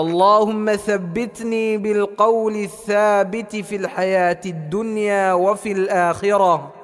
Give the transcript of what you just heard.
اللهم ثبتني بالقول الثابت في الحياة الدنيا وفي الآخرة.